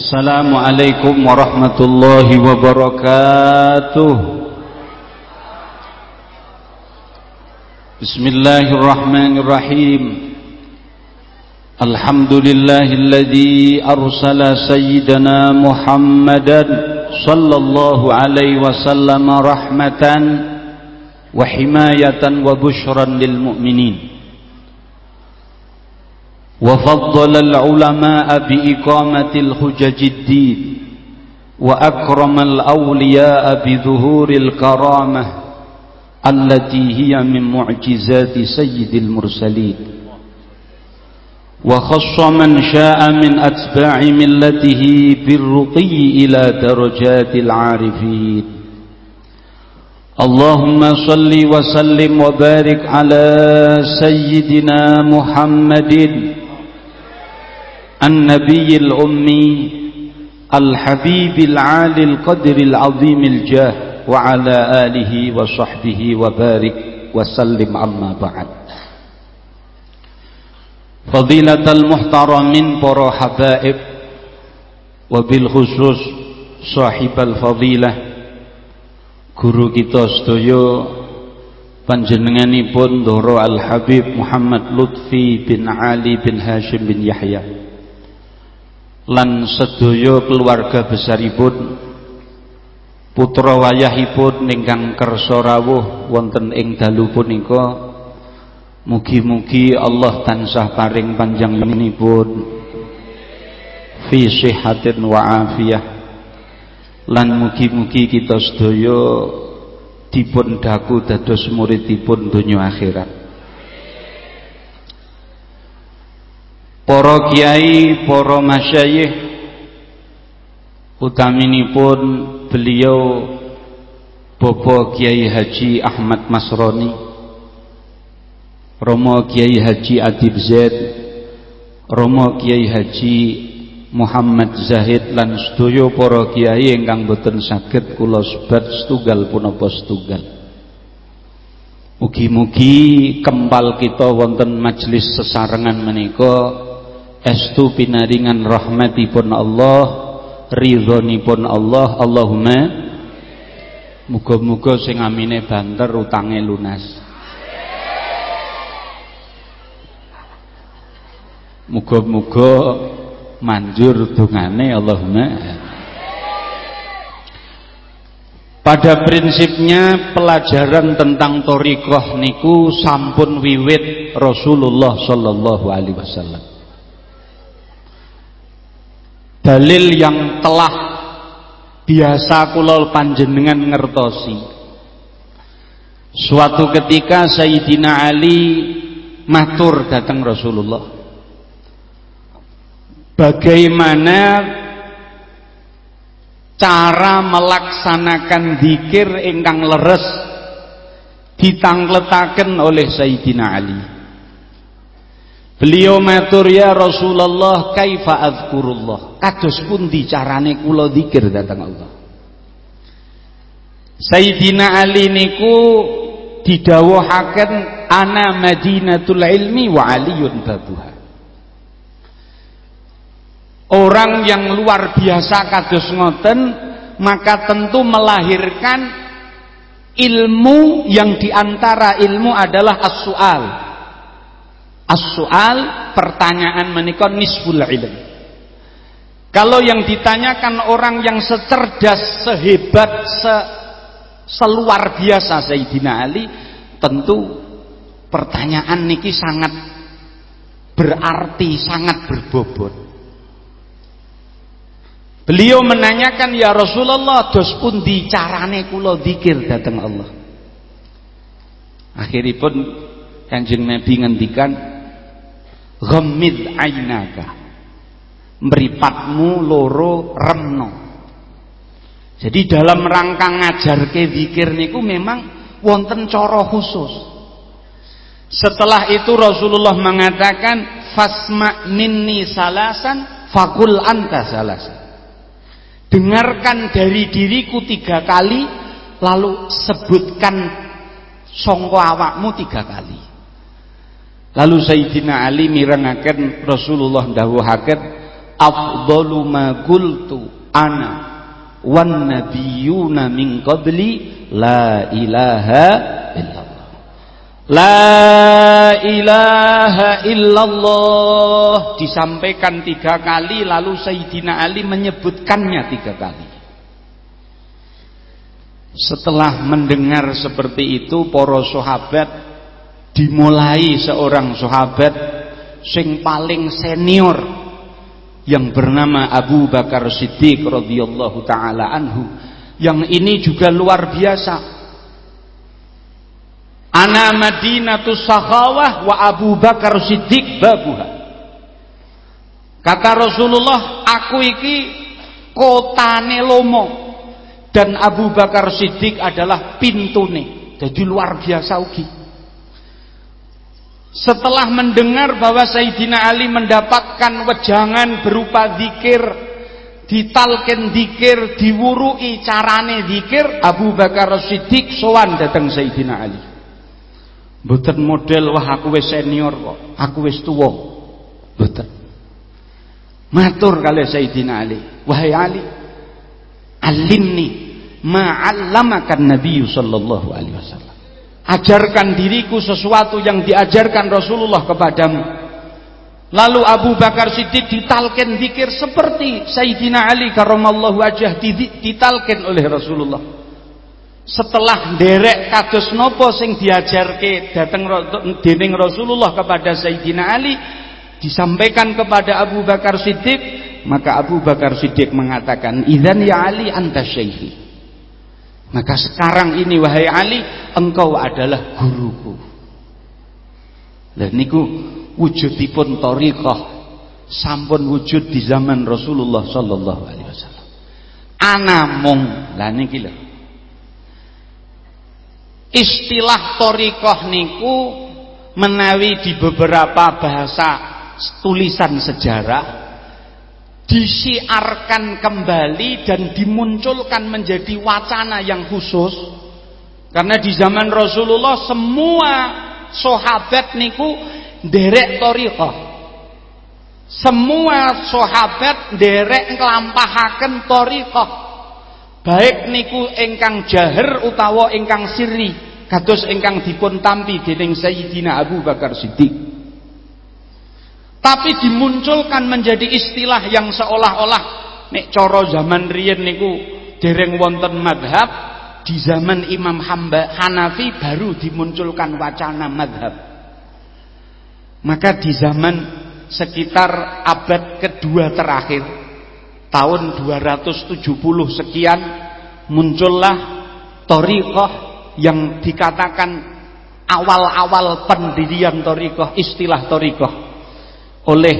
Assalamualaikum warahmatullahi wabarakatuh. Bismillahirrahmanirrahim. Alhamdulillahilladzi arsala sayyidana Muhammadan sallallahu alaihi wasallam rahmatan wa himayatan wa bushran lil mu'minin. وفضل العلماء بإقامة الحجج الدين وأكرم الأولياء بظهور الكرامة التي هي من معجزات سيد المرسلين. وخص من شاء من أتباع ملته بالرقي إلى درجات العارفين. اللهم صل وسلم وبارك على سيدنا محمد النبي الأمي الحبيب العالي القدر العظيم الجاه وعلى آله وصحبه وبارك وسلم عما بعد. فضيلة المحترمين برا حبائب وبالخصوص صاحب الفضيلة guru kita sedoyo panjenenganipun Doro Al Habib Muhammad Lutfi bin Ali bin Hashim bin Yahya. Lan sedaya keluarga besaripun putra wayahipun ingkang kersa rawuh wonten ing dalu punika mugi-mugi Allah tansah paring panjang pun fi sihatin wa afiyah. Lan mugi-mugi kita sedaya dipun daku dados muridipun donya akhirat para kiai, para masyayikh utaminipun beliau Bapak Kiai Haji Ahmad Masroni Romo Kiai Haji Adib Zaid Romo Kiai Haji Muhammad Zahid lan sedaya para kiai ingkang boten saged kula sebat setunggal punapa setunggal. Mugi-mugi kempal kita wonten majelis sesarengan menika estu pinaringan rahmatipun Allah ridhonipun Allah Allahumma muga-muga sing amine banter utange lunas. Muga-muga manjur dungane Allahumma. Pada prinsipnya pelajaran tentang torikoh niku sampun wiwit Rasulullah Sallallahu Alaihi Wasallam dalil yang telah biasa kula panjenengan ngertosi. Suatu ketika Sayyidina Ali matur datang Rasulullah. Bagaimana cara melaksanakan zikir ingkang leres ditangletaken oleh Sayyidina Ali Beliau matur ya Rasulullah kaifa azkurullah. Kados pundi carane kula zikir datang Allah. Sayyidina Ali niku didhawuhaken ana Madinatul ilmi wa aliyun babuha. Orang yang luar biasa kados ngoten maka tentu melahirkan ilmu yang di antara ilmu adalah as-su'al As-soal pertanyaan menikah nisful ilm. Kalau yang ditanyakan orang yang secerdas, sehebat, se seluar biasa Sayyidina Ali, tentu pertanyaan niki sangat berarti, sangat berbobot. Beliau menanyakan ya Rasulullah dos pun dicarane kula zikir datang Allah. Akhiripun Kanjeng Nabi ngendikan ghamid ainaka. Meripatmu loro remno. Jadi dalam rangka ngajar ke zikir niku memang wonten cara khusus. Setelah itu Rasulullah mengatakan fasma minni salasan fakul anta salasan. Dengarkan dari diriku tiga kali lalu sebutkan songko awakmu tiga kali Lalu Sayyidina Ali mirengaken Rasulullah dawuhaken afdalu ma qultu ana wan nabiyuna min qabli la ilaha illallah. La ilaha illallah. Disampaikan tiga kali lalu Sayyidina Ali menyebutkannya tiga kali. Setelah mendengar seperti itu para sahabat dimulai seorang sahabat sing paling senior yang bernama Abu Bakar Siddiq radhiyallahu taala anhu yang ini juga luar biasa. Ana madinatus sakhawah wa Abu Bakar Siddiq babuha. Kata Rasulullah aku iki kotane lomo dan Abu Bakar Siddiq adalah pintune. Jadi luar biasa ugi setelah mendengar bahwa Sayyidina Ali mendapatkan wejangan berupa zikir, ditalkin zikir, diwurui carane zikir, Abu Bakar Siddiq sowan datang Sayyidina Ali. Mboten model wah aku wis senior kok, aku wis tuwa. Mboten. Matur kali Sayyidina Ali, wahai Ali, alimni ma 'allamaka Nabi sallallahu alaihi wasallam. Ajarkan diriku sesuatu yang diajarkan Rasulullah kepadamu. Lalu Abu Bakar Siddiq ditalkin dikir seperti Sayyidina Ali karamallahu wajah ditalkin oleh Rasulullah. Setelah derek kados nopo sing diajarke dateng dening Rasulullah kepada Sayyidina Ali disampaikan kepada Abu Bakar Siddiq, maka Abu Bakar Siddiq mengatakan, "Idzan ya Ali anta syaikhi." Maka sekarang ini wahai Ali, engkau adalah guruku. Dan niku wujudipun thariqah sampun wujud di zaman Rasulullah sallallahu alaihi wasallam. Ana mung lah niki lho. Istilah thariqah niku menawi di beberapa bahasa tulisan sejarah disiarkan kembali dan dimunculkan menjadi wacana yang khusus. Karena di zaman Rasulullah semua sahabat niku derek thariqah semua sahabat derek nglampahaken thariqah baik niku ingkang jahar utawa ingkang sirri kados ingkang dipun tampi dening Sayyidina Abu Bakar Siddiq tapi dimunculkan menjadi istilah yang seolah-olah nek coro zaman riyen niku dereng wonten madhab di zaman Imam Hamba Hanafi baru dimunculkan wacana madhab. Maka di zaman sekitar abad kedua terakhir tahun 270 sekian muncullah Torikoh yang dikatakan awal-awal pendirian Torikoh istilah Torikoh oleh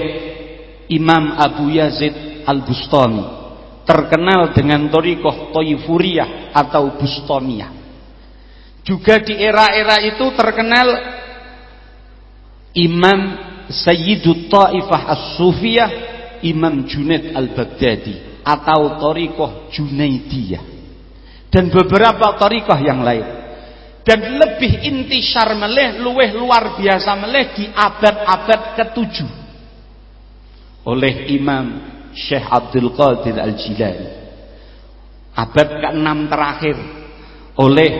Imam Abu Yazid Al-Bustami terkenal dengan Torikoh Toyifuriyah atau Bustoniyah juga di era-era itu terkenal Imam Sayyidut Ta'ifah As-Sufiyah Imam Junaid Al-Baghdadi atau Torikoh Junaidiyah. Dan beberapa Torikoh yang lain. Dan lebih intisar meleh luweh luar biasa meleh di abad-abad ketujuh oleh Imam Syekh Abdul Qadir Al-Jilani. Abad ke-6 terakhir oleh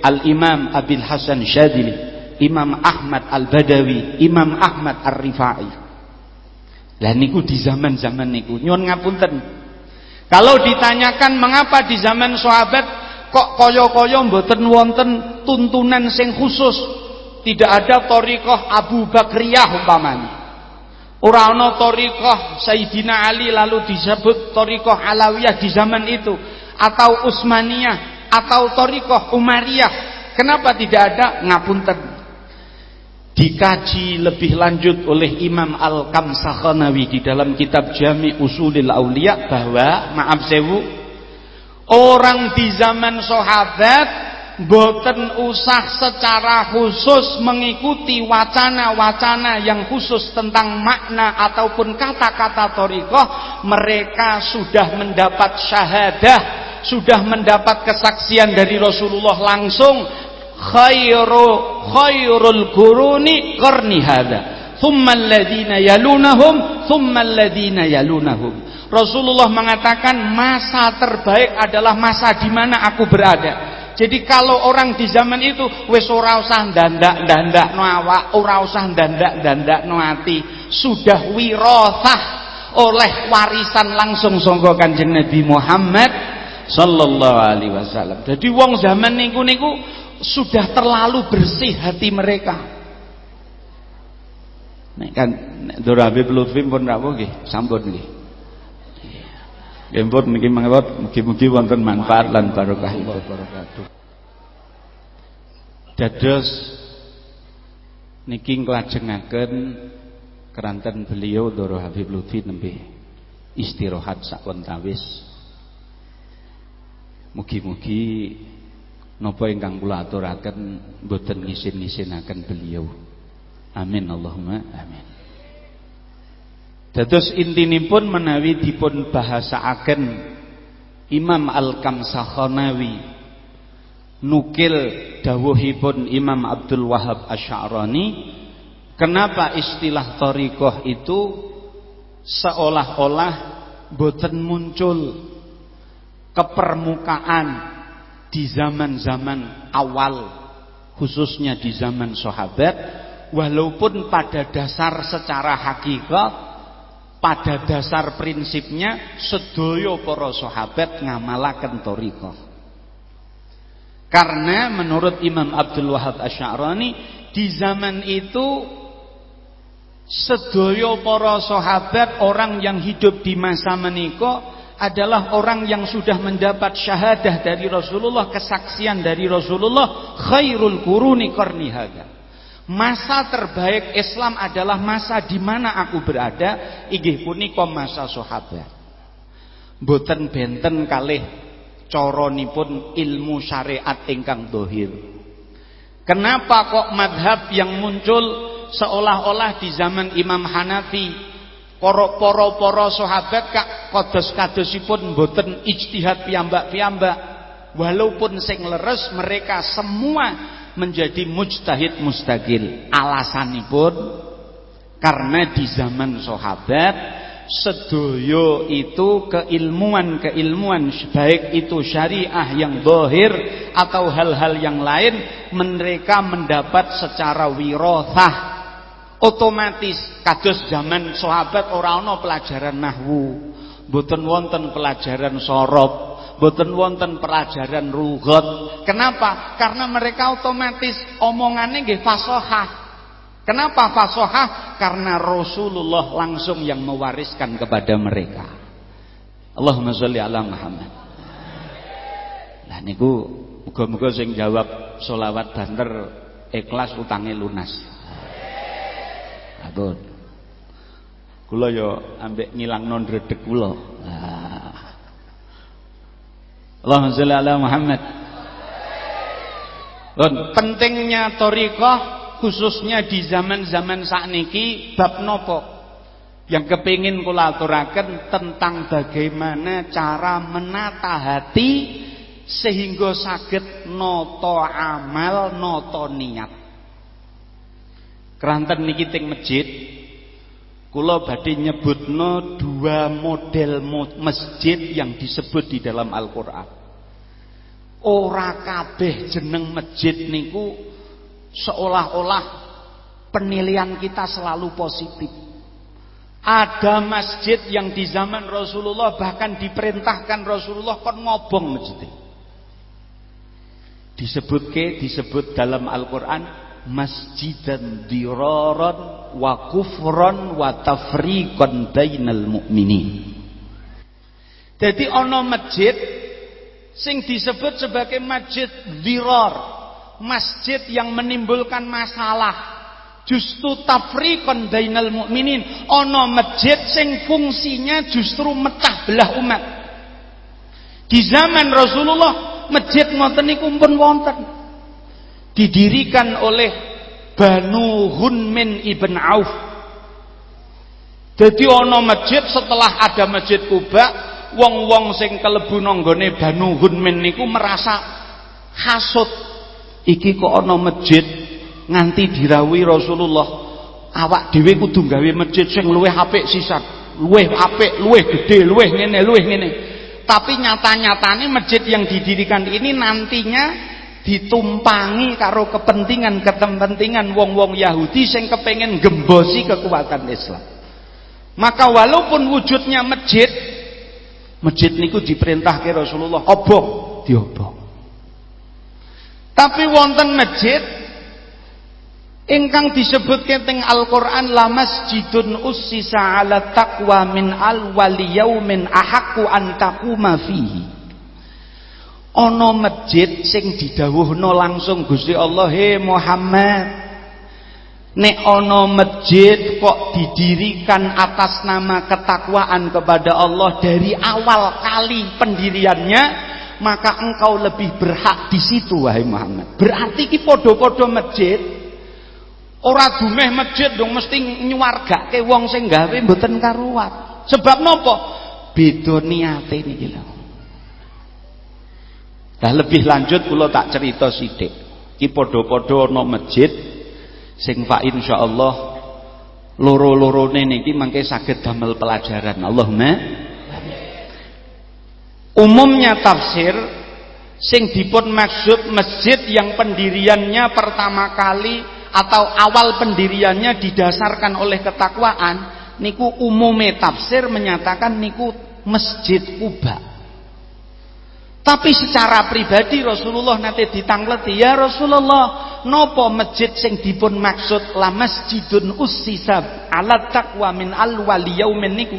Al-Imam Abil Hasan Syadili Imam Ahmad Al-Badawi Imam Ahmad Ar-Rifai. Lah niku di zaman-zaman niku nyuwun ngapunten. Kalau ditanyakan mengapa di zaman sahabat kok koyo-koyo mboten wonten tuntunan sing khusus tidak ada torikoh Abu Bakriyah umpamanya Ora ana thariqah Sayyidina Ali lalu disebut thariqah Alawiyah di zaman itu atau Utsmaniyah atau thariqah Umariyah. Kenapa tidak ada? Ngapunten. Dikaji lebih lanjut oleh Imam Al-Kamsakhanawi di dalam kitab Jami Usulil Auliya bahwa maaf sewu orang di zaman sahabat boten usah secara khusus mengikuti wacana-wacana yang khusus tentang makna ataupun kata-kata torikoh. Mereka sudah mendapat syahadah sudah mendapat kesaksian dari Rasulullah langsung. Khairu khairul kuruni qarni hada thummal ladzina yalunahum thummal ladzina yalunahum. Rasulullah mengatakan masa terbaik adalah masa di mana aku berada jadi kalau orang di zaman itu wis ora usah ndandak no awak, ora usah ndandak no ati, sudah wirasah oleh warisan langsung sangka Kanjeng Nabi Muhammad sallallahu alaihi wasallam. Jadi wong zaman niku niku sudah terlalu bersih hati mereka. Nek kan Dur Habib Lutfi pun rawuh nggih, sampun nggih. Nggih pun niki mangkat mugi-mugi wonten manfaat lan barokah barakatuh. Dados niki nglajengaken keranten beliau Doro Habib Lutfi nembe istirahat sak wentawis. Mugi-mugi napa ingkang kula aturaken boten ngisin-ngisinaken beliau. Amin Allahumma amin. Dados intinipun menawi dipun bahasaaken Imam Al-Kamsakhanawi nukil dawuhipun Imam Abdul Wahab Asy'arani kenapa istilah thariqah itu seolah-olah boten muncul? Ke permukaan di zaman-zaman awal khususnya di zaman sahabat walaupun pada dasar secara hakikat pada dasar prinsipnya sedoyo para sahabat ngamalaken thariqah karena menurut Imam Abdul Wahab Asy'arani di zaman itu sedoyo para sahabat orang yang hidup di masa menika adalah orang yang sudah mendapat syahadah dari Rasulullah, kesaksian dari Rasulullah, khairul kuruni qarni Masa terbaik Islam adalah masa di mana aku berada, inggih punika masa sahabat. Boten benten kalih coronipun ilmu syariat ingkang dohir. Kenapa kok madhab yang muncul seolah-olah di zaman Imam Hanafi Poro-poro-poro sahabat kak kados-kadosipun mboten ijtihad piyambak-piyambak. Walaupun sing leres mereka semua menjadi mujtahid mustaqil. Alasanipun karena di zaman sahabat sedoyo itu keilmuan-keilmuan baik itu syariah yang dohir atau hal-hal yang lain mereka mendapat secara wirasah otomatis kados zaman sahabat ora ana pelajaran nahwu. Mboten wonten pelajaran sorob mboten wonten pelajaran rugot. Kenapa? Karena mereka otomatis omongannya nggih fasohah. Kenapa fasohah? Karena Rasulullah langsung yang mewariskan kepada mereka. Allahumma sholli ala Muhammad. Nah niku muga-muga sing jawab solawat banter ikhlas utangnya lunas. Ampun. Kula yo ambek non redek kula. Nah. Allahumma sholli ala Muhammad. Dan pentingnya thariqah khususnya di zaman-zaman sakniki bab nopo yang kepingin kula aturaken tentang bagaimana cara menata hati sehingga sakit noto amal noto niat Keranten niki teng masjid kula badhe nyebutno dua model masjid yang disebut di dalam Al-Qur'an. Ora kabeh jeneng masjid niku seolah-olah penilaian kita selalu positif. Ada masjid yang di zaman Rasulullah bahkan diperintahkan Rasulullah kon ngobong masjid. Disebut ke disebut dalam Al-Qur'an masjidan diraran wa kufran wa tafriqan bainal mu'minin. Jadi ana masjid sing disebut sebagai masjid dirar, masjid yang menimbulkan masalah. Justru tafriqan bainal mu'minin, ana masjid sing fungsinya justru mecah belah umat. Di zaman Rasulullah masjid ngoten niku pun wonten didirikan oleh Banu Hunmin ibn Auf. Jadi ono masjid setelah ada masjid Kuba, wong-wong sing kelebu nanggone Banu Hunmin niku merasa hasut. Iki kok ono masjid nganti dirawi Rasulullah. Awak dhewe kudu gawe masjid sing luwih apik sisan. Luwih apik luwih gede luwih ngene luwih ngene. Tapi nyata-nyatane masjid yang didirikan ini nantinya ditumpangi karo kepentingan kepentingan wong-wong Yahudi sing kepengen gembosi kekuatan Islam. Maka walaupun wujudnya masjid masjid niku diperintah ke Rasulullah. Obong diobong tapi wonten masjid ingkang disebut teng Al-Qur'an la masjidun ussisa ala taqwa min al-wali yaumin ahaqqu an taquma fihi. Ana masjid sing didhawuhno langsung Gusti Allah he Muhammad nek ana masjid kok didirikan atas nama ketakwaan kepada Allah dari awal kali pendiriannya maka engkau lebih berhak di situ wahai Muhammad berarti ki podo-podo masjid Ora dumeh masjid dong mesti nyuwargake wong sing gawe mboten karuan. Sebab napa? Beda niate niki lho. Dah lebih lanjut kula tak cerita sithik. Ki padha-padha ana masjid sing fa insyaallah loro-lorone niki mangke saged damel pelajaran. Allahumma Umumnya tafsir sing dipun maksud masjid yang pendiriannya pertama kali atau awal pendiriannya didasarkan oleh ketakwaan niku umume tafsir menyatakan niku Masjid Kuba tapi secara pribadi Rasulullah nanti ditangleti ya Rasulullah nopo masjid sing dipun maksud? La masjidun ussisa ala taqwa min al yaumin niku.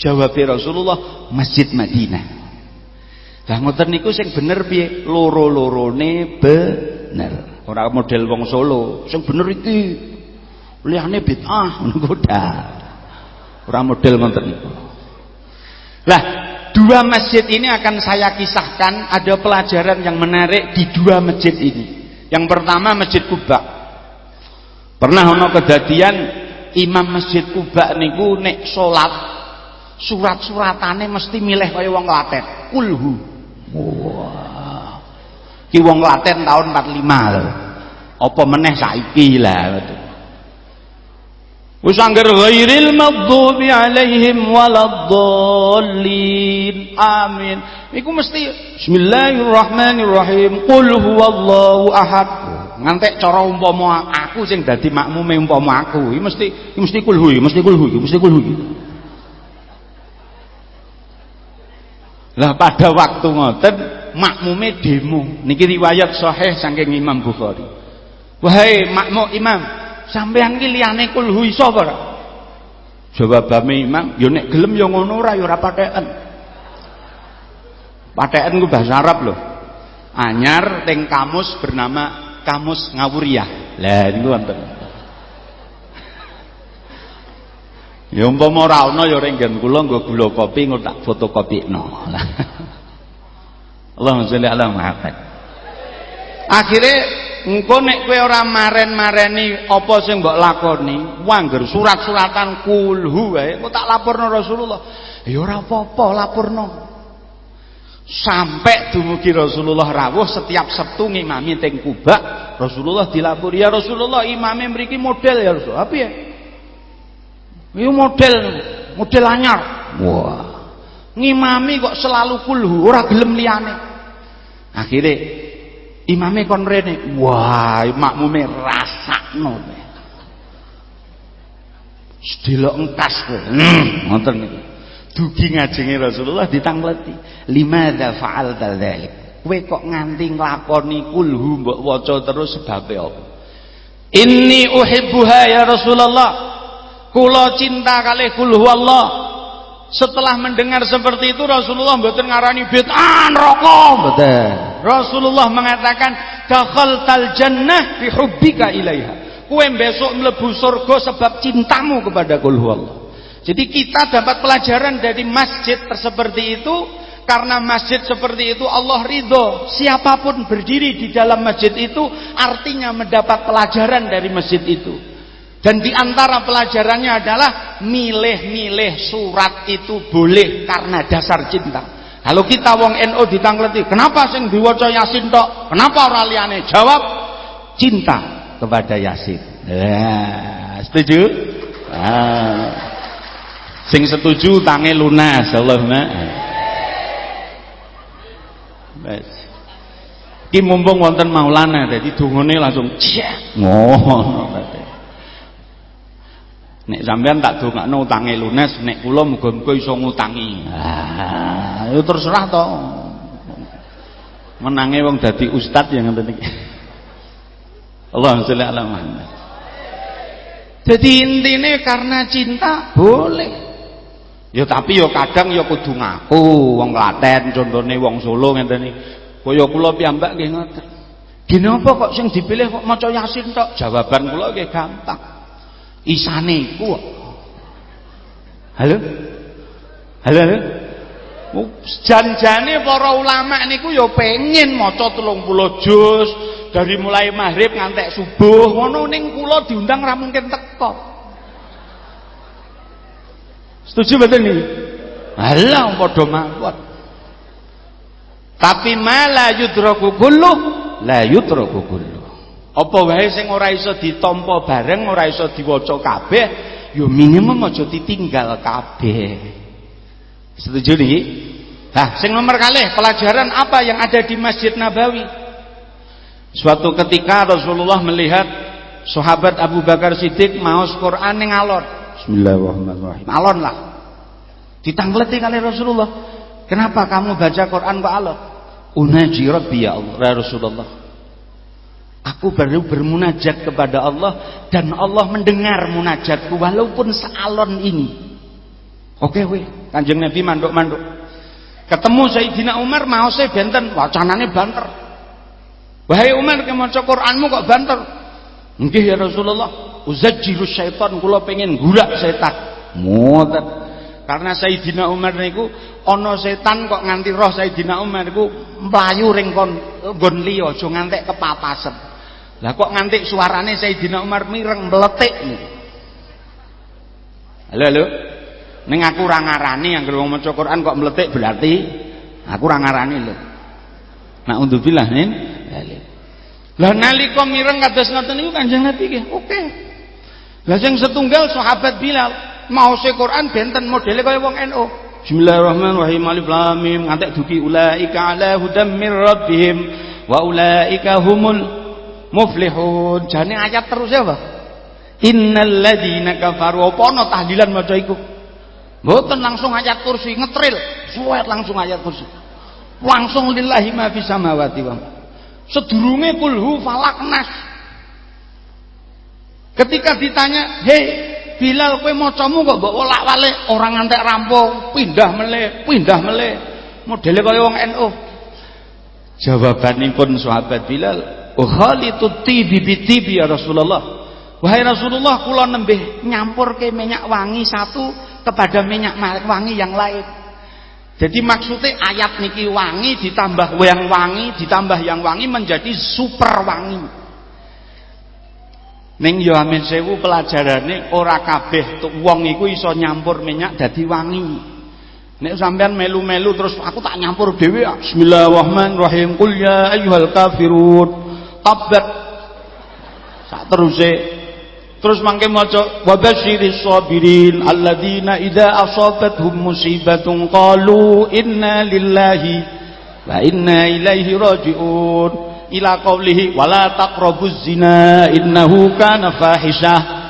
Jawab Rasulullah Masjid Madinah. Lah ngoten niku sing bener piye? Loro-lorone bener. Ora model wong Solo. Sing bener iki. Liyane bid'ah ngono Ora model ngoten niku. Lah, dua masjid ini akan saya kisahkan ada pelajaran yang menarik di dua masjid ini. Yang pertama Masjid Kuba. Pernah ono kejadian imam Masjid Kuba niku nek salat surat-suratane mesti milih kaya wong Klaten. Kulhu. Wah. Ki wong tahun 45 lho. Apa meneh saiki lah. Wis angger ghairil maghdubi alaihim waladdallin. Amin. Iku mesti Bismillahirrahmanirrahim. Qul huwallahu ahad. Ngantek cara umpama aku sing dadi makmume umpama aku, iki mesti iki mesti kulhu, mesti kulhu, mesti kulhu. Lah pada waktu ngoten makmume demo. Niki riwayat sahih saking Imam Bukhari. Wahai makmum imam, sampean ki liyane kulhu iso apa ora? Jawabane imam, ya nek gelem ya ngono ora ya ora bahasa Arab loh. Anyar teng kamus bernama Kamus Ngawuriyah. Lah niku wonten. Ya umpama ora ana ya ring kula nggo gula kopi nggo tak fotokopikno. Allahumma sholli ala Muhammad. Akhire engko nek kowe ora maren-mareni apa sing mbok lakoni, wangger surat-suratan kulhu wae, kok tak laporno Rasulullah. Ya ora apa-apa, laporno. Sampai dumugi Rasulullah rawuh setiap Sabtu ngimami teng Kuba, Rasulullah dilapori, ya Rasulullah imame mriki model ya Rasulullah. Apa ya? Ini model, model anyar. Wah. Ngimami kok selalu kulhu, ora gelem liyane akhirnya imamnya kon rene wah makmume rasakno. Sedelok engkas hmm, ngoten niku. Dugi ngajenge Rasulullah ditangleti. Limadza fa'alta dzalik. Kowe kok nganti nglakoni kulhu mbok waca terus sebabe apa? Inni uhibbuha ya Rasulullah. Kula cinta kalih kulhu Allah. Setelah mendengar seperti itu Rasulullah mboten ngarani bid'ah rokok mboten. Rasulullah mengatakan dakhaltal jannah bi hubbika ilaiha. Kowe besok mlebu surga sebab cintamu kepada kulhu Allah. Jadi kita dapat pelajaran dari masjid seperti itu karena masjid seperti itu Allah ridho siapa pun berdiri di dalam masjid itu artinya mendapat pelajaran dari masjid itu dan di antara pelajarannya adalah milih-milih surat itu boleh karena dasar cinta. Kalau kita wong NU ditangleti, kenapa sing diwaca Yasin tok? Kenapa ora liyane? Jawab cinta kepada Yasin. Nah, setuju? Nah. Sing setuju tangi lunas Allahumma. Wes. Ki mumpung wonten Maulana dadi dungane langsung cek ngono Nek sampean tak dongakno utange lunas, nek kula muga-muga iso ngutangi. Ah, itu terserah to. Menange wong dadi ustad yang ngoten iki. Allahumma sholli ala Muhammad. Jadi intine karena cinta boleh. Ya tapi ya kadang ya kudu ngaku wong Klaten contone wong Solo ngeten iki. Kaya kula piyambak nggih ngoten. Gene apa kok sing dipilih kok maca Yasin tok? Jawaban kula nggih gampang. Isane iku Halo? Halo, halo? Oh, janjane para ulama niku ya pengen maca 30 juz dari mulai maghrib ngantek subuh ngono ning kula diundang ra mungkin teko. Setuju betul nih? Halah padha mawon. Tapi mala yudraku kullu la yudraku kullu. Apa wae sing ora iso ditampa bareng, ora iso diwaca kabeh, ya minimum aja ditinggal kabeh. Setuju nih? Nah, sing nomor kalih pelajaran apa yang ada di Masjid Nabawi? Suatu ketika Rasulullah melihat sahabat Abu Bakar Siddiq maos Quran ning alon. Bismillahirrahmanirrahim. Alon lah. Ditangleti kali Rasulullah. Kenapa kamu baca Quran kok alon? Unaji Rabbi ya Allah, ya Rasulullah. Aku baru bermunajat kepada Allah dan Allah mendengar munajatku walaupun sealon ini. Oke weh, Kanjeng Nabi manduk-manduk. Ketemu Sayyidina Umar mau saya benten, wacanane banter. Wahai Umar, ke maca Qur'anmu kok banter? Nggih ya Rasulullah, uzajjiru syaitan kula pengen gurak setan. Ngoten. Karena Sayyidina Umar niku ana setan kok nganti roh Sayyidina Umar niku mlayu ring kon nggon liya aja ngantek kepapasen. Lah kok nganti suarane Sayyidina Umar mireng meletik niku. Halo halo. Ning aku ora ngarani anggere wong maca Quran kok meletik berarti aku ora ngarani lho. Nah undzubillah nin. Lah nalika mireng kados ngoten niku Kanjeng Nabi nggih, oke. Lah sing setunggal sahabat Bilal mau se Quran benten modele kaya wong NU. Bismillahirrahmanirrahim Alif Lam Mim ngantek duki ulaika ala hudam mir rabbihim wa ulaika humul muflihun. Jane ayat terus ya, Pak. Innal ladzina kafaru apa ana tahlilan maca iku? Mboten langsung ayat kursi ngetril, suwet langsung ayat kursi. Langsung lillahi ma fis samawati wa Sedurunge kulhu falak nas. Ketika ditanya, "Hei, Bilal kowe macamu kok mbok wolak-walik orang ngantek rampung, pindah meleh, pindah meleh." Modele kaya wong NU. Jawabanipun sahabat Bilal, "Ukhalitu tibi bitibi ya Rasulullah." Wahai Rasulullah, kula nembih nyampurke minyak wangi satu kepada minyak wangi yang lain. Jadi maksudnya ayat niki wangi ditambah yang wangi ditambah yang wangi menjadi super wangi. Ning yo amin sewu pelajarane ora kabeh wong iku iso nyampur minyak dadi wangi. Nek sampean melu-melu terus aku tak nyampur dhewe Bismillahirrahmanirrahim. Qul ya ayyuhal kafirun. Tabbat. Sak teruse Terus mangke maca wa basyiris sabirin alladzina idza asabatuhum musibatun qalu inna lillahi wa inna ilaihi rajiun ila qaulihi wala taqrabuz zina innahu kana fahisyah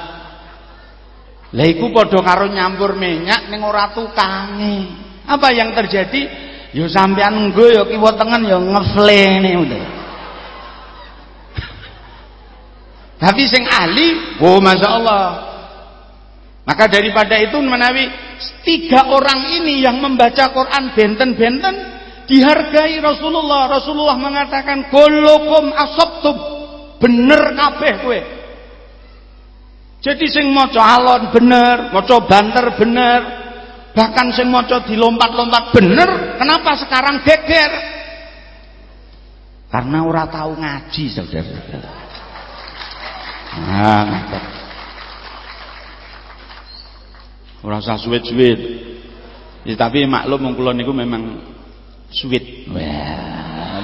Lah iku padha karo nyampur minyak ning ora tukange. Apa yang terjadi? Ya sampean nggo ya kiwa tengen ya ngeflene udah. Tapi sing ahli, oh masya Allah. Maka daripada itu menawi tiga orang ini yang membaca Quran benten-benten dihargai Rasulullah. Rasulullah mengatakan kulukum asabtum bener kabeh kowe. Jadi sing maca alon bener, maca banter bener, bahkan sing maca dilompat-lompat bener, kenapa sekarang geger? Karena ora tahu ngaji, saudara-saudara. Nah, ngoten. Ora usah suwit-suwit. Ya, tapi maklum wong kula niku memang suwit. Wah.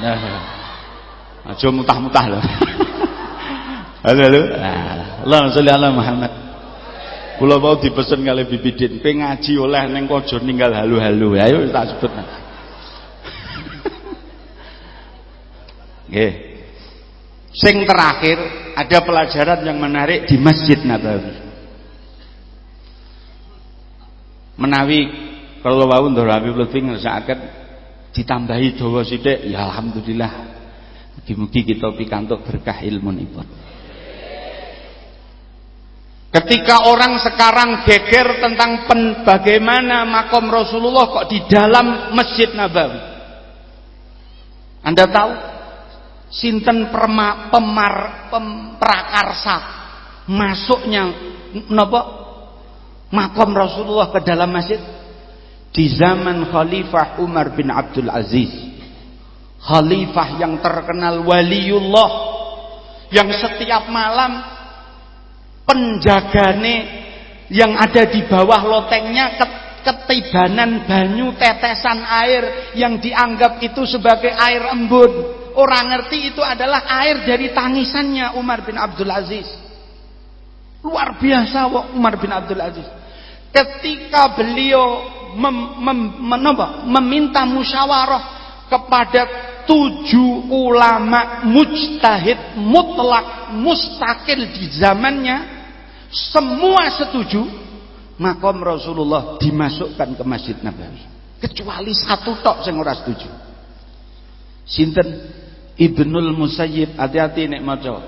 Aja mutah-mutah lho. Halo halo. Nah, Allahumma sholli ala Muhammad. Kula mau dipesen kali Bibidin, kowe ngaji oleh ning kaja ninggal halu-halu. Ayo tak sebut. Nggih. Sing terakhir ada pelajaran yang menarik di Masjid Nabawi. Menawi kalau wau Ndoro Habib Lutfi ngersakaken ditambahi dawa sithik ya alhamdulillah. Mugi-mugi kita pikantuk berkah ilmu nipun. Ketika orang sekarang geger tentang pen, bagaimana makom Rasulullah kok di dalam Masjid Nabawi. Anda tahu sinten perma, pemar, pemprakarsa. Masuknya napa? Makom Rasulullah ke dalam masjid. Di zaman Khalifah Umar bin Abdul Aziz. Khalifah yang terkenal waliullah. Yang setiap malam penjagane yang ada di bawah lotengnya ketibanan banyu tetesan air yang dianggap itu sebagai air embun orang ngerti itu adalah air dari tangisannya Umar bin Abdul Aziz. Luar biasa Umar bin Abdul Aziz. Ketika beliau mem, mem, menapa, meminta musyawarah kepada tujuh ulama mujtahid mutlak mustakil di zamannya semua setuju makom Rasulullah dimasukkan ke Masjid Nabawi. Kecuali satu tok yang ora setuju. Sinten Ibnul Musayyib hati-hati nek maca.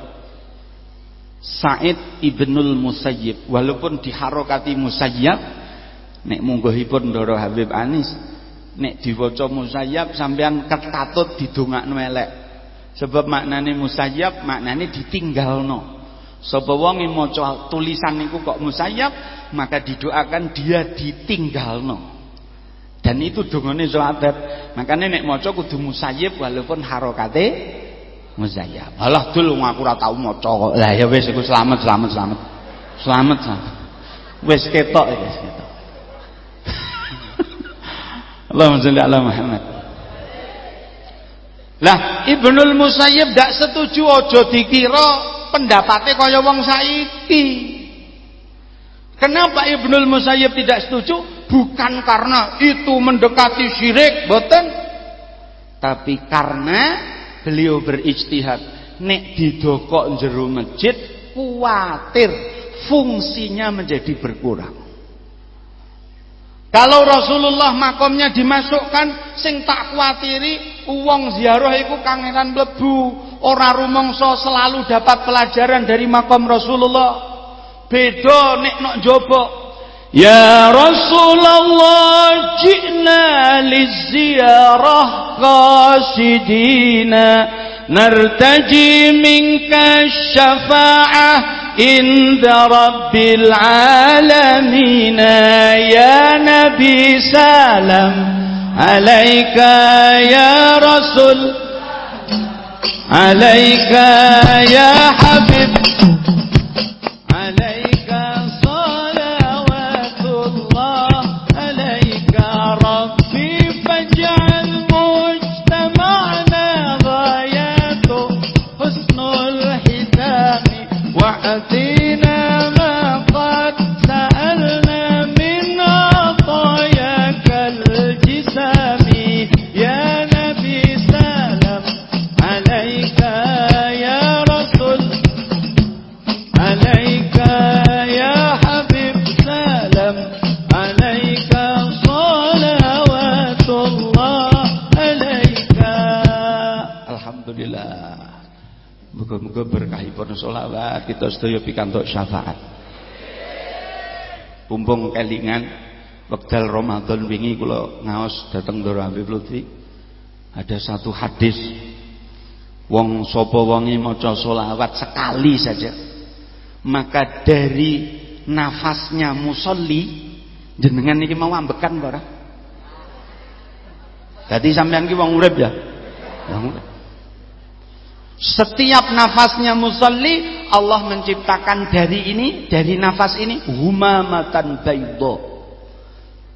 Said Ibnul Musayyib walaupun diharokati Musayyab nek mungguhipun Ndoro Habib Anis nek diwaca Musayyab sampean ketatut didongakno elek. Sebab maknane Musayyab maknane ditinggalno. Sapa wong maca tulisan niku kok musayyab, maka didoakan dia ditinggalno. Dan itu dongane sahabat. Makanya nek maca kudu musayyib walaupun harokate musayyab. Alah dul aku ora tau maca. Lah ya wis iku selamat selamat selamat. Selamat. Wis ketok wis ketok. Allahumma sholli ala Muhammad. Lah Ibnul Musayyib gak setuju aja dikira pendapatnya kaya wong saiki. Kenapa Ibnul Musayyib tidak setuju? Bukan karena itu mendekati syirik, boten. Tapi karena beliau berijtihad. Nek didokok jero masjid, kuatir fungsinya menjadi berkurang. Kalau Rasulullah makomnya dimasukkan sing tak kuatiri uang ziarah iku kangenan mlebu ora rumangsa selalu dapat pelajaran dari makam Rasulullah beda nek nok يا رسول الله جئنا للزيارة قاصدين. نرتجي منك الشفاعة عند رب العالمين. يا نبي سلام عليك يا رسول عليك يا حبيب. Moga-moga berkahipun sholawat kita sedaya pikantuk syafaat. Pumpung kelingan wekdal Ramadan wingi kula ngaos dateng Ndoro Habib Lutfi. Ada satu hadis wong sapa wonge maca sholawat sekali saja maka dari nafasnya musolli jenengan iki mau ambekan ora? Dadi sampean ki wong urip ya? Wong urip. Setiap nafasnya musalli Allah menciptakan dari ini, dari nafas ini humamatan baydha.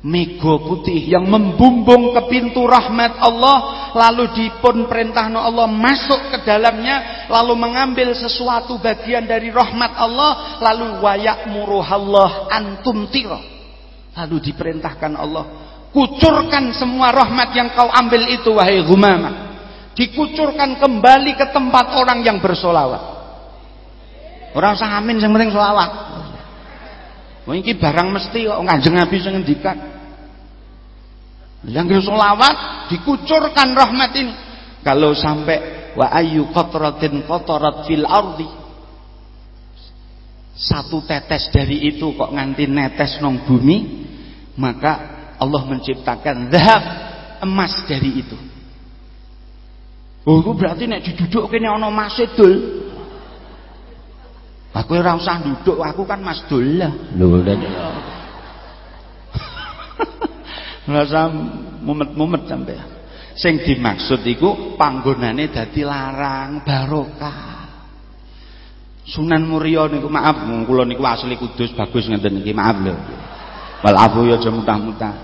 mega putih yang membumbung ke pintu rahmat Allah lalu dipun perintahno Allah masuk ke dalamnya lalu mengambil sesuatu bagian dari rahmat Allah lalu wayak muruhallah antum tiro lalu diperintahkan Allah kucurkan semua rahmat yang kau ambil itu wahai Gumama dikucurkan kembali ke tempat orang yang bersolawat. Orang usah amin yang penting solawat ini barang mesti kok. Kanjeng Nabi sing ngendikan. Yang solawat dikucurkan rahmat ini. Kalau sampai wa ayu qatratin qatarat fil ardi. Satu tetes dari itu kok nganti netes nong bumi maka Allah menciptakan zahab emas dari itu oh itu berarti nek diduduk kene ana emas dul Aku ora usah duduk, aku kan Mas Dul lah. Lho Rasa mumet-mumet sampai. Sing dimaksud iku panggonane dadi larang barokah. Sunan Muria niku maaf kula niku asli Kudus bagus ngeten iki maaf lho. Wal afu ya aja mutah-mutah.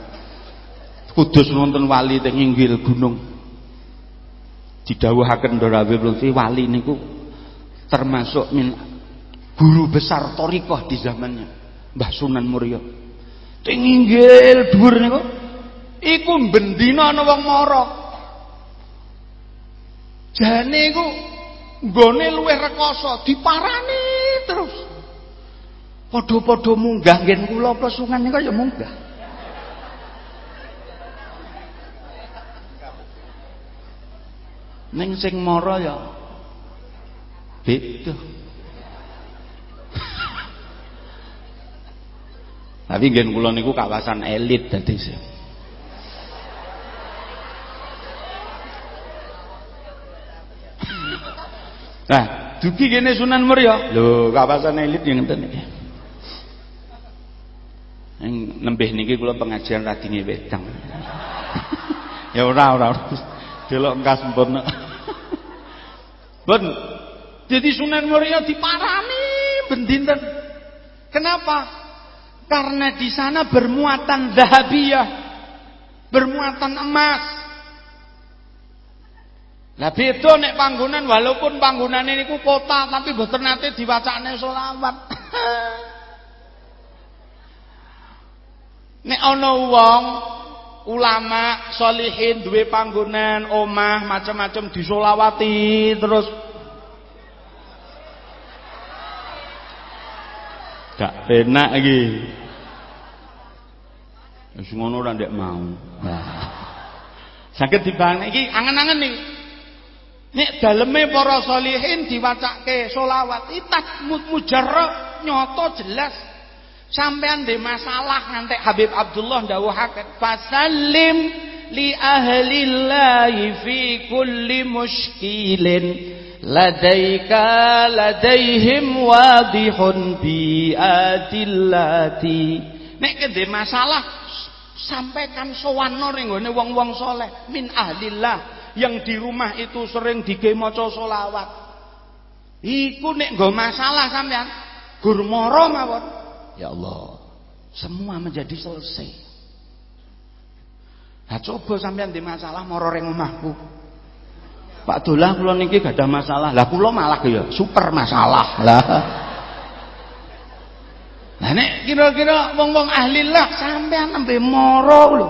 Kudus wonten wali teng inggil gunung. Didhawuhaken Ndarawi Lutfi wali niku termasuk min guru besar torikoh di zamannya Mbah Sunan Muria. Tinginggil dhuwur niku iku bendina ana wong mara. Jane iku nggone luwih rekoso diparani terus. Padha-padha munggah nggen kula plesungan niku ya munggah ning sing mara ya beda Tapi gen kula niku kawasan elit dadi Nah, dugi kene Sunan Muria. Lho, kawasan elit yang ngenten iki. Yang nembih niki kula pengajian radine wedang. ya ora ora. Delok engkas sempurna. Ben, jadi Sunan Muria diparani bendinten. Kenapa? Karena di sana bermuatan zahabiyah, bermuatan emas. Lah beda nek panggonan walaupun panggonan ini ku kota tapi boten nate diwacane selawat. nek ana wong ulama solihin duwe panggonan omah macam-macam disolawati terus. Gak enak iki wis ngono ora ndek mau. Nah. Saged dibang iki angen-angen nih. Nek daleme para salihin diwacake selawat. Itat mujarrab nyoto jelas sampean de masalah ngantek Habib Abdullah dawuhaken fasallim li ahlillahi fi kulli muskilin ladaika ladaihim wadihun bi adillati. Nek kende masalah sampaikan sowanno ning gone wong-wong soleh min ahlillah yang di rumah itu sering dige maca selawat. Iku nek nggo masalah sampean gur mawon ya Allah semua menjadi selesai Nah coba sampean di masalah moro ring omahku Pak Dolah kula niki gak ada masalah. Lah kula malah ya super masalah. Lah. Nah nek kira-kira wong-wong ahli lah sampean nembe moro lho.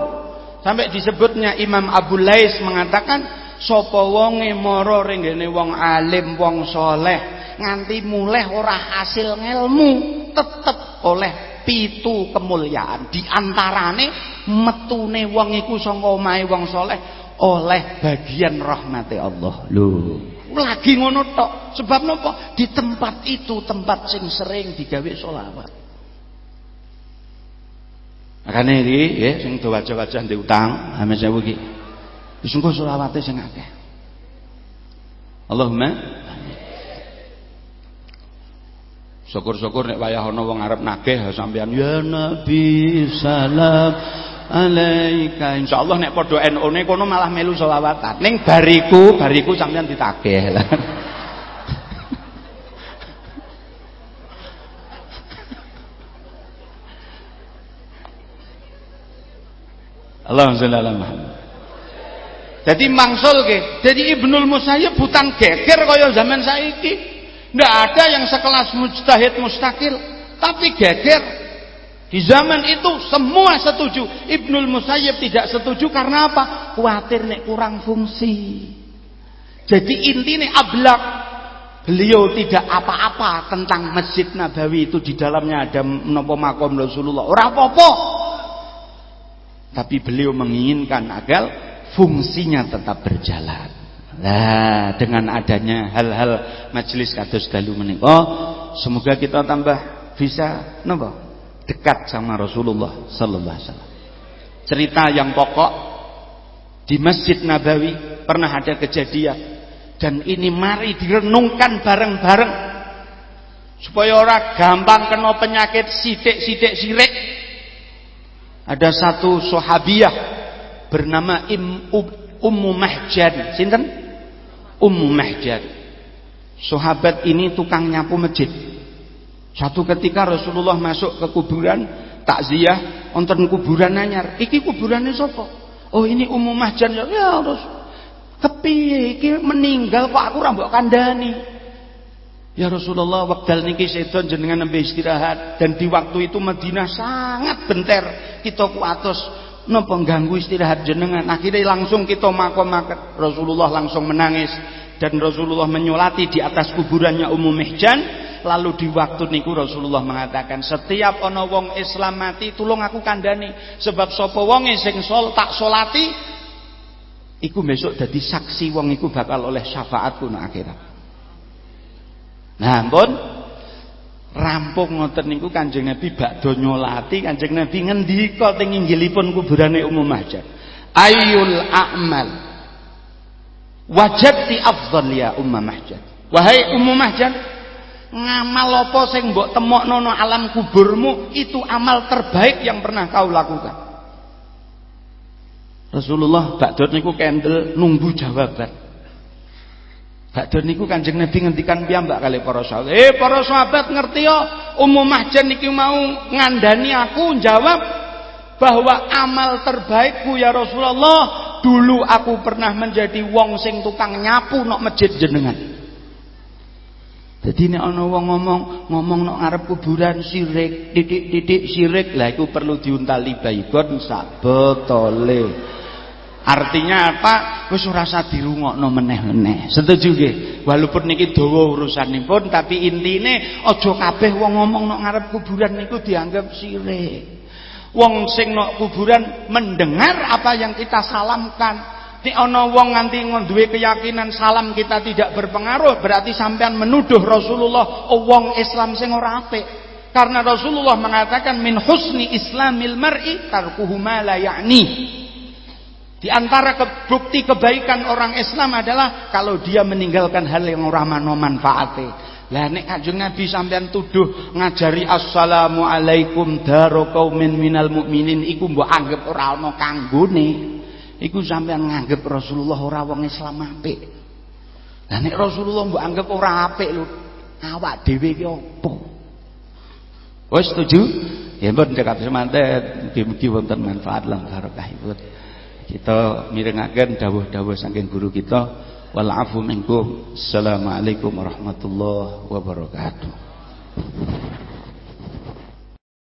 Sampai disebutnya Imam Abu Lais mengatakan sapa wonge moro ring wong alim, wong soleh nganti mulai ora hasil ngelmu tetep oleh pitu kemuliaan. Di antarane metune wong iku saka omahe wong soleh oleh bagian rahmati Allah. Lho lagi ngono tok. Sebab nopo di tempat itu tempat sing sering digawe selawat. Makanya ini ya sing do wajah-wajah di utang ame sewu iki. Sungguh selawate sing akeh. Allahumma syukur-syukur nek wayah ana wong arep nagih sampean ya nabi salam alaika insyaallah nek padha NU ne kono malah melu selawatan ning bariku bariku sampean ditagih Allahumma sholli ala Muhammad. Jadi mangsul ke. Jadi Ibnul Musayyib bukan geger kaya zaman saiki. Ndak ada yang sekelas mujtahid mustakil, tapi geger. Di zaman itu semua setuju. Ibnul Musayyib tidak setuju karena apa? Kuatir nek kurang fungsi. Jadi intinya ablak. Beliau tidak apa-apa tentang Masjid Nabawi itu di dalamnya ada menapa makom Rasulullah. Ora apa-apa. Tapi beliau menginginkan agar fungsinya tetap berjalan. Nah, dengan adanya hal-hal majelis kados dalu menika, semoga kita tambah bisa napa? Dekat sama Rasulullah sallallahu alaihi wasallam. Cerita yang pokok di Masjid Nabawi pernah ada kejadian dan ini mari direnungkan bareng-bareng supaya orang gampang kena penyakit sidik-sidik sirik. Ada satu sahabiah bernama Im, Ummu Mahjan. Sinten? Ummu Mahjan. Sahabat ini tukang nyapu masjid. Satu ketika Rasulullah masuk ke kuburan takziah wonten kuburan anyar. Iki kuburannya sapa? Oh ini Ummu Mahjan ya, Rasul. Kepiye iki meninggal kok aku ora mbok kandhani. Ya Rasulullah wekdal niki sedan jenengan nembe istirahat dan di waktu itu Madinah sangat benter kita kuatos napa ganggu istirahat jenengan? Akhirnya langsung kita makom makan Rasulullah langsung menangis. Dan Rasulullah menyolati di atas kuburannya Ummu Mihjan. Lalu di waktu niku Rasulullah mengatakan setiap ana wong Islam mati tulung aku kandhani. Sebab sapa wonge sing sol tak solati iku besok dadi saksi wong iku bakal oleh syafaatku nang akhirat. Nah, ampun rampung ngoten niku Kanjeng Nabi bakdo nyolati Kanjeng Nabi ngendika teng inggilipun kuburane Ummu Mahjan. Ayul a'mal wajadti afdhal ya Ummu Mahjan. Wahai Ummu Mahjan, ngamal apa sing mbok temokno no alam kuburmu itu amal terbaik yang pernah kau lakukan. Rasulullah bakdo niku kendel nunggu jawaban. Bakdo niku Kanjeng Nabi ngendikan piyambak kali para sahabat. Eh para sahabat ngerti yo Ummu Mahjan niki mau ngandani aku jawab bahwa amal terbaikku ya Rasulullah dulu aku pernah menjadi wong sing tukang nyapu nok masjid jenengan. Jadi nek ana wong ngomong ngomong nok ngarep kuburan sirik, titik-titik sirik, lah iku perlu diuntali baygon sak botole. Artinya apa? Wis ora usah dirungokno meneh-meneh. Setuju nggih? Walaupun niki dawa urusanipun tapi intine aja kabeh wong ngomong nok ngarep kuburan niku dianggap sirik. Wong sing nok kuburan mendengar apa yang kita salamkan. Nek ana wong nganti duwe keyakinan salam kita tidak berpengaruh, berarti sampean menuduh Rasulullah oh, wong Islam sing ora apik. Karena Rasulullah mengatakan min husni islamil mar'i tarkuhu ma la ya'ni. Di antara ke, bukti kebaikan orang Islam adalah kalau dia meninggalkan hal yang ora manfaate. Lah nek Kanjeng Nabi sampean tuduh ngajari assalamu alaikum daru qaumin minal mukminin iku mbok anggap ora ana kanggone. Iku sampean nganggep Rasulullah ora wong Islam apik. Lah nek Rasulullah mbok anggap ora apik lho, awak dhewe ki opo? Wis setuju? Ya mbon cekap semanten mugi-mugi wonten manfaat lan barokahipun kita mirengaken dawuh-dawuh saking guru kita. Wal afu minkum. Assalamualaikum warahmatullahi wabarakatuh.